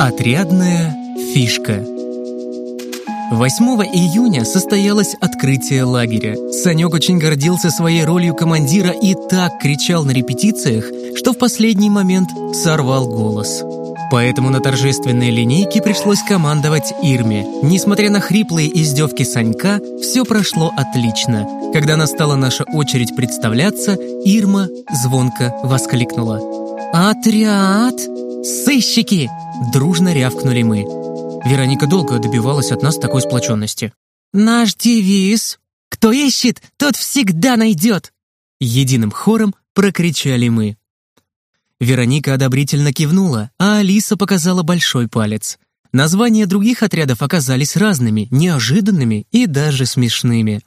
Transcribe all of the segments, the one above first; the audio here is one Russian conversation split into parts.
Отрядная фишка 8 июня состоялось открытие лагеря. Санек очень гордился своей ролью командира и так кричал на репетициях, что в последний момент сорвал голос. Поэтому на торжественной линейке пришлось командовать Ирме. Несмотря на хриплые издевки Санька, все прошло отлично. Когда настала наша очередь представляться, Ирма звонко воскликнула. «Отряд! Сыщики!» Дружно рявкнули мы. Вероника долго добивалась от нас такой сплоченности. «Наш девиз «Кто ищет, тот всегда найдет!» Единым хором прокричали мы. Вероника одобрительно кивнула, а Алиса показала большой палец. Названия других отрядов оказались разными, неожиданными и даже смешными.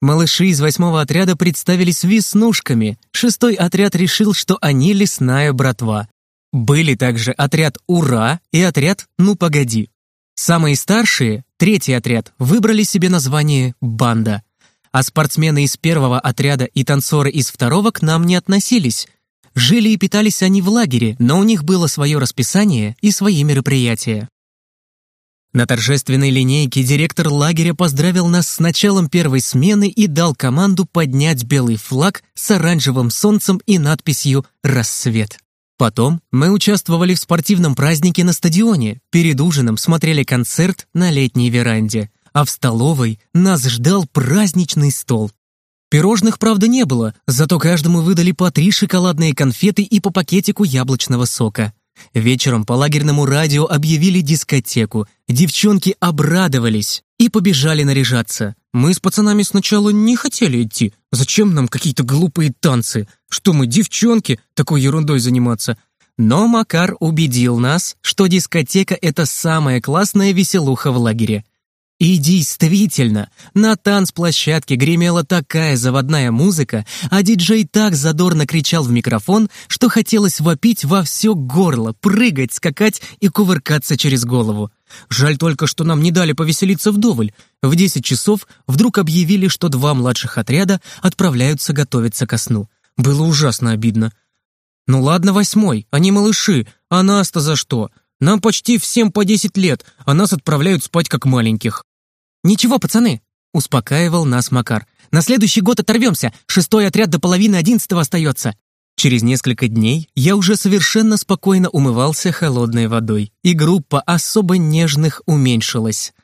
Малыши из восьмого отряда представились веснушками. Шестой отряд решил, что они лесная братва. Были также отряд «Ура» и отряд «Ну погоди». Самые старшие, третий отряд, выбрали себе название «Банда». А спортсмены из первого отряда и танцоры из второго к нам не относились. Жили и питались они в лагере, но у них было свое расписание и свои мероприятия. На торжественной линейке директор лагеря поздравил нас с началом первой смены и дал команду поднять белый флаг с оранжевым солнцем и надписью «Рассвет». Потом мы участвовали в спортивном празднике на стадионе, перед ужином смотрели концерт на летней веранде, а в столовой нас ждал праздничный стол. Пирожных, правда, не было, зато каждому выдали по три шоколадные конфеты и по пакетику яблочного сока. Вечером по лагерному радио объявили дискотеку. Девчонки обрадовались и побежали наряжаться. Мы с пацанами сначала не хотели идти. Зачем нам какие-то глупые танцы? Что мы, девчонки, такой ерундой заниматься? Но Макар убедил нас, что дискотека — это самая классная веселуха в лагере. И действительно, на танцплощадке гремела такая заводная музыка, а диджей так задорно кричал в микрофон, что хотелось вопить во все горло, прыгать, скакать и кувыркаться через голову. Жаль только, что нам не дали повеселиться вдоволь. В 10 часов вдруг объявили, что два младших отряда отправляются готовиться ко сну. Было ужасно обидно. Ну ладно, восьмой, они малыши, а нас-то за что? Нам почти всем по 10 лет, а нас отправляют спать как маленьких. «Ничего, пацаны!» — успокаивал нас Макар. «На следующий год оторвемся. Шестой отряд до половины одиннадцатого остается». Через несколько дней я уже совершенно спокойно умывался холодной водой, и группа особо нежных уменьшилась.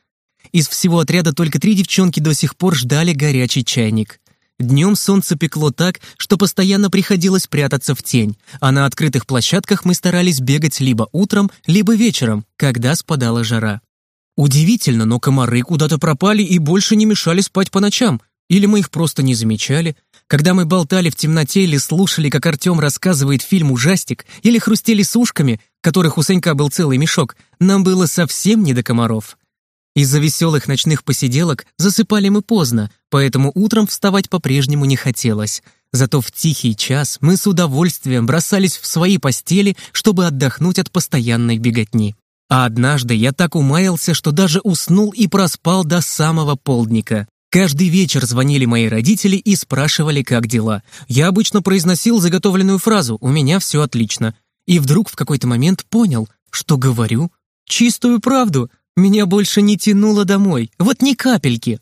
Из всего отряда только три девчонки до сих пор ждали горячий чайник. Днем солнце пекло так, что постоянно приходилось прятаться в тень, а на открытых площадках мы старались бегать либо утром, либо вечером, когда спадала жара. Удивительно, но комары куда-то пропали и больше не мешали спать по ночам. Или мы их просто не замечали. Когда мы болтали в темноте или слушали, как Артем рассказывает фильм «Ужастик», или хрустели сушками, которых у Санька был целый мешок, нам было совсем не до комаров. Из-за веселых ночных посиделок засыпали мы поздно, поэтому утром вставать по-прежнему не хотелось. Зато в тихий час мы с удовольствием бросались в свои постели, чтобы отдохнуть от постоянной беготни. А однажды я так умаялся, что даже уснул и проспал до самого полдника. Каждый вечер звонили мои родители и спрашивали, как дела. Я обычно произносил заготовленную фразу «У меня все отлично». И вдруг в какой-то момент понял, что говорю чистую правду — меня больше не тянуло домой, вот ни капельки.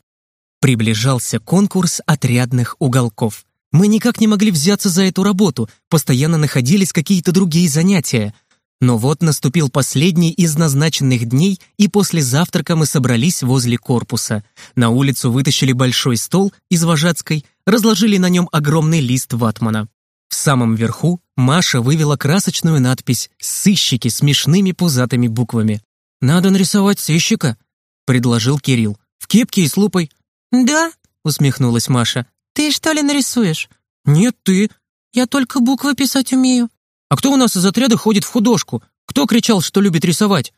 Приближался конкурс отрядных уголков. Мы никак не могли взяться за эту работу, постоянно находились какие-то другие занятия. Но вот наступил последний из назначенных дней, и после завтрака мы собрались возле корпуса. На улицу вытащили большой стол из вожатской, разложили на нем огромный лист ватмана. В самом верху Маша вывела красочную надпись «Сыщики» смешными пузатыми буквами. «Надо нарисовать сыщика», — предложил Кирилл. «В кепке и с лупой». «Да?» — усмехнулась Маша. «Ты что ли нарисуешь?» «Нет, ты». «Я только буквы писать умею». «А кто у нас из отряда ходит в художку? Кто кричал, что любит рисовать?»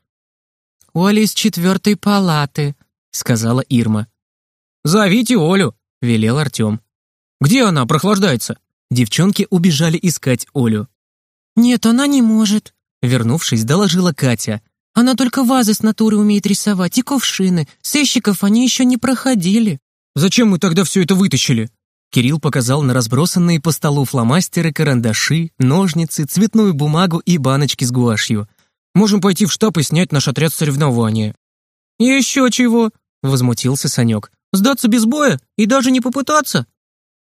«Оля из четвертой палаты», — сказала Ирма. «Зовите Олю», — велел Артем. «Где она прохлаждается?» Девчонки убежали искать Олю. «Нет, она не может», — вернувшись, доложила Катя. Она только вазы с натуры умеет рисовать и кувшины. Сыщиков они еще не проходили». «Зачем мы тогда все это вытащили?» Кирилл показал на разбросанные по столу фломастеры, карандаши, ножницы, цветную бумагу и баночки с гуашью. Можем пойти в штаб и снять наш отряд соревнования». «Еще чего?» — возмутился Санек. «Сдаться без боя и даже не попытаться?»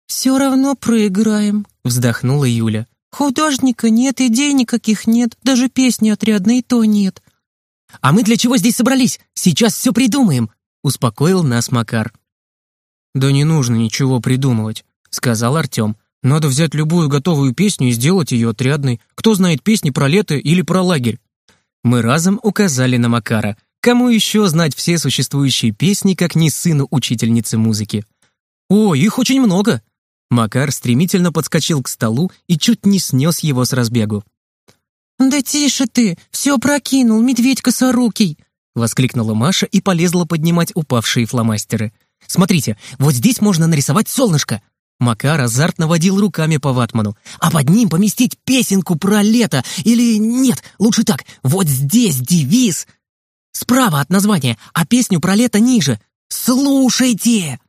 «Все равно проиграем», — вздохнула Юля. «Художника нет, идей никаких нет, даже песни отрядной то нет». «А мы для чего здесь собрались? Сейчас все придумаем», — успокоил нас Макар. «Да не нужно ничего придумывать», — сказал Артем. «Надо взять любую готовую песню и сделать ее отрядной. Кто знает песни про лето или про лагерь?» Мы разом указали на Макара. Кому еще знать все существующие песни, как не сыну учительницы музыки? «О, их очень много!» Макар стремительно подскочил к столу и чуть не снес его с разбегу. «Да тише ты! Все прокинул, медведь косорукий!» Воскликнула Маша и полезла поднимать упавшие фломастеры. «Смотрите, вот здесь можно нарисовать солнышко!» Макар азартно водил руками по ватману. «А под ним поместить песенку про лето! Или нет, лучше так, вот здесь девиз! Справа от названия, а песню про лето ниже! Слушайте!»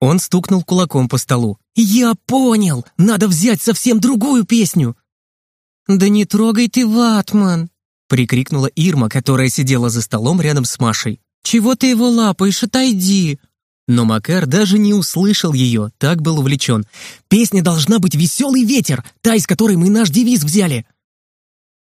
Он стукнул кулаком по столу. «Я понял! Надо взять совсем другую песню!» «Да не трогай ты ватман!» прикрикнула Ирма, которая сидела за столом рядом с Машей. «Чего ты его лапаешь? Отойди!» Но Макар даже не услышал ее, так был увлечен. «Песня должна быть «Веселый ветер», та, из которой мы наш девиз взяли».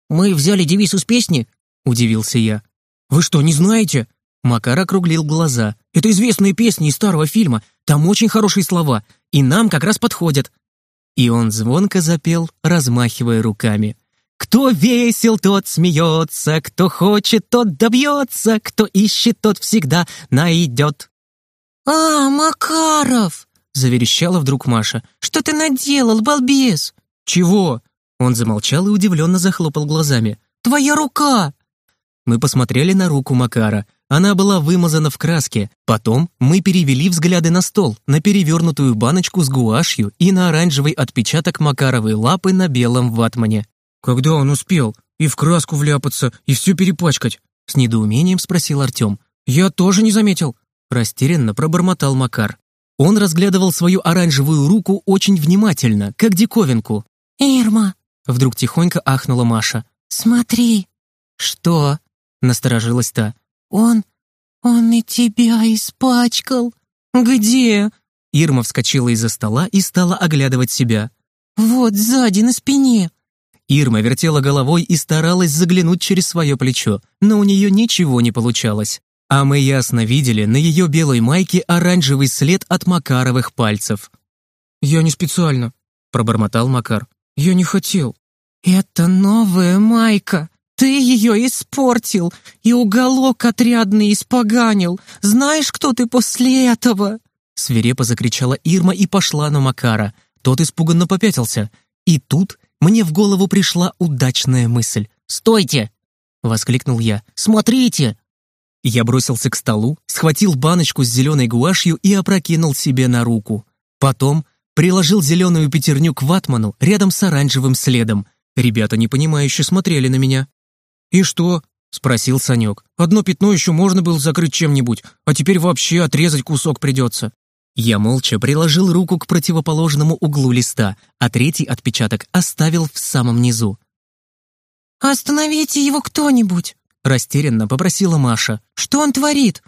«Мы взяли девиз из песни?» — удивился я. «Вы что, не знаете?» Макар округлил глаза. «Это известные песни из старого фильма. Там очень хорошие слова, и нам как раз подходят». И он звонко запел, размахивая руками. «Кто весел, тот смеется, кто хочет, тот добьется, кто ищет, тот всегда найдет». «А, Макаров!» — заверещала вдруг Маша. «Что ты наделал, балбес?» «Чего?» Он замолчал и удивленно захлопал глазами. «Твоя рука!» Мы посмотрели на руку Макара. Она была вымазана в краске. Потом мы перевели взгляды на стол, на перевернутую баночку с гуашью и на оранжевый отпечаток Макаровой лапы на белом ватмане. «Когда он успел? И в краску вляпаться, и все перепачкать?» С недоумением спросил Артем. «Я тоже не заметил». Растерянно пробормотал Макар. Он разглядывал свою оранжевую руку очень внимательно, как диковинку. «Ирма!» Вдруг тихонько ахнула Маша. «Смотри!» «Что?» Насторожилась та. «Он... он и тебя испачкал!» «Где?» Ирма вскочила из-за стола и стала оглядывать себя. «Вот сзади, на спине!» Ирма вертела головой и старалась заглянуть через свое плечо, но у нее ничего не получалось. А мы ясно видели на ее белой майке оранжевый след от Макаровых пальцев. «Я не специально», — пробормотал Макар. «Я не хотел». «Это новая майка. Ты ее испортил и уголок отрядный испоганил. Знаешь, кто ты после этого?» Свирепо закричала Ирма и пошла на Макара. Тот испуганно попятился. И тут мне в голову пришла удачная мысль. «Стойте!» — воскликнул я. «Смотрите!» Я бросился к столу, схватил баночку с зеленой гуашью и опрокинул себе на руку. Потом приложил зеленую пятерню к ватману рядом с оранжевым следом. Ребята непонимающе смотрели на меня. «И что?» — спросил Санек. «Одно пятно еще можно было закрыть чем-нибудь, а теперь вообще отрезать кусок придется». Я молча приложил руку к противоположному углу листа, а третий отпечаток оставил в самом низу. «Остановите его кто-нибудь!» Растерянно попросила Маша. «Что он творит?»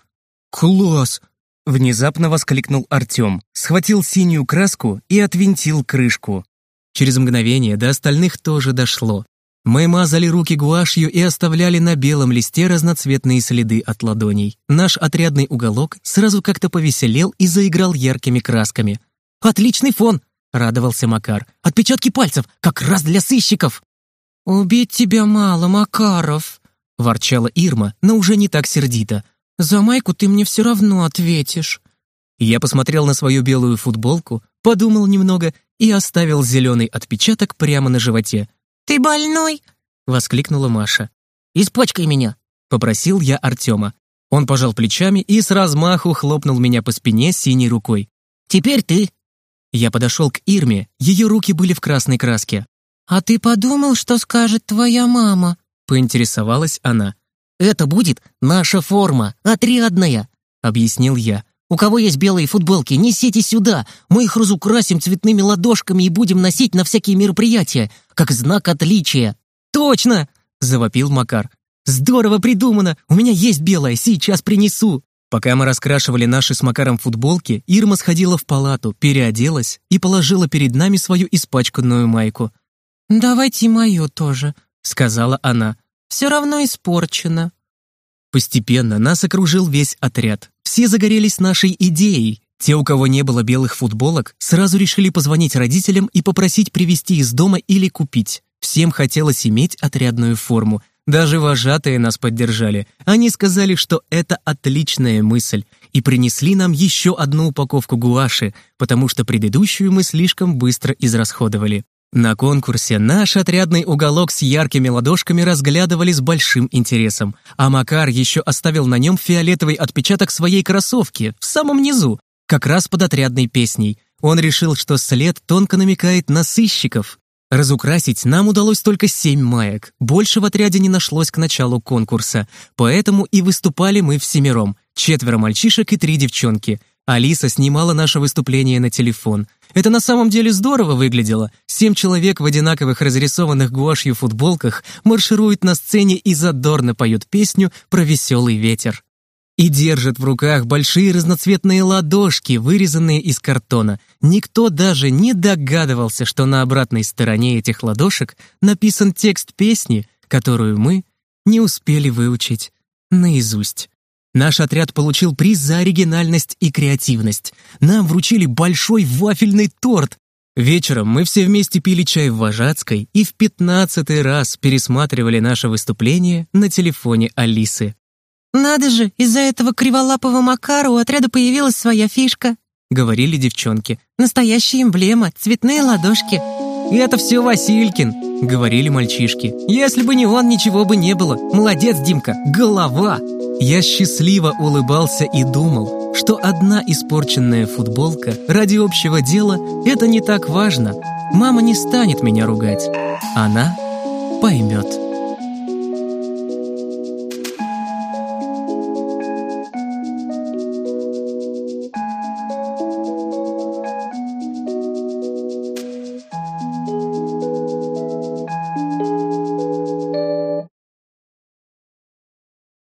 «Класс!» Внезапно воскликнул Артем, схватил синюю краску и отвинтил крышку. Через мгновение до остальных тоже дошло. Мы мазали руки гуашью и оставляли на белом листе разноцветные следы от ладоней. Наш отрядный уголок сразу как-то повеселел и заиграл яркими красками. «Отличный фон!» — радовался Макар. «Отпечатки пальцев, как раз для сыщиков!» «Убить тебя мало, Макаров!» Ворчала Ирма, но уже не так сердито. «За майку ты мне все равно ответишь». Я посмотрел на свою белую футболку, подумал немного и оставил зеленый отпечаток прямо на животе. «Ты больной?» — воскликнула Маша. «Испачкай меня!» — попросил я Артема. Он пожал плечами и с размаху хлопнул меня по спине синей рукой. «Теперь ты!» Я подошел к Ирме, ее руки были в красной краске. «А ты подумал, что скажет твоя мама?» Поинтересовалась она. «Это будет наша форма, отрядная», — объяснил я. «У кого есть белые футболки, несите сюда. Мы их разукрасим цветными ладошками и будем носить на всякие мероприятия, как знак отличия». «Точно!» — завопил Макар. Здорово придумано! У меня есть белая, сейчас принесу!» Пока мы раскрашивали наши с Макаром футболки, Ирма сходила в палату, переоделась и положила перед нами свою испачканную майку. «Давайте мою тоже», — сказала она. «Все равно испорчено». Постепенно нас окружил весь отряд. Все загорелись нашей идеей. Те, у кого не было белых футболок, сразу решили позвонить родителям и попросить привезти из дома или купить. Всем хотелось иметь отрядную форму. Даже вожатые нас поддержали. Они сказали, что это отличная мысль, и принесли нам еще одну упаковку гуаши, потому что предыдущую мы слишком быстро израсходовали. На конкурсе наш отрядный уголок с яркими ладошками разглядывали с большим интересом, а Макар еще оставил на нем фиолетовый отпечаток своей кроссовки в самом низу, как раз под отрядной песней. Он решил, что след тонко намекает на сыщиков. Разукрасить нам удалось только семь маек, больше в отряде не нашлось к началу конкурса, поэтому и выступали мы всемиром, четверо мальчишек и три девчонки. Алиса снимала наше выступление на телефон — это на самом деле здорово выглядело. Семь человек в одинаковых разрисованных гуашью футболках маршируют на сцене и задорно поют песню про веселый ветер. И держат в руках большие разноцветные ладошки, вырезанные из картона. Никто даже не догадывался, что на обратной стороне этих ладошек написан текст песни, которую мы не успели выучить наизусть. Наш отряд получил приз за оригинальность и креативность. Нам вручили большой вафельный торт. Вечером мы все вместе пили чай в Вожатской и в пятнадцатый раз пересматривали наше выступление на телефоне Алисы. «Надо же, из-за этого криволапого Макара у отряда появилась своя фишка», — говорили девчонки. «Настоящая эмблема, цветные ладошки». «И это все Василькин», — говорили мальчишки. «Если бы не он, ничего бы не было. Молодец, Димка, голова!» Я счастливо улыбался и думал, что одна испорченная футболка ради общего дела — это не так важно. Мама не станет меня ругать. Она поймет.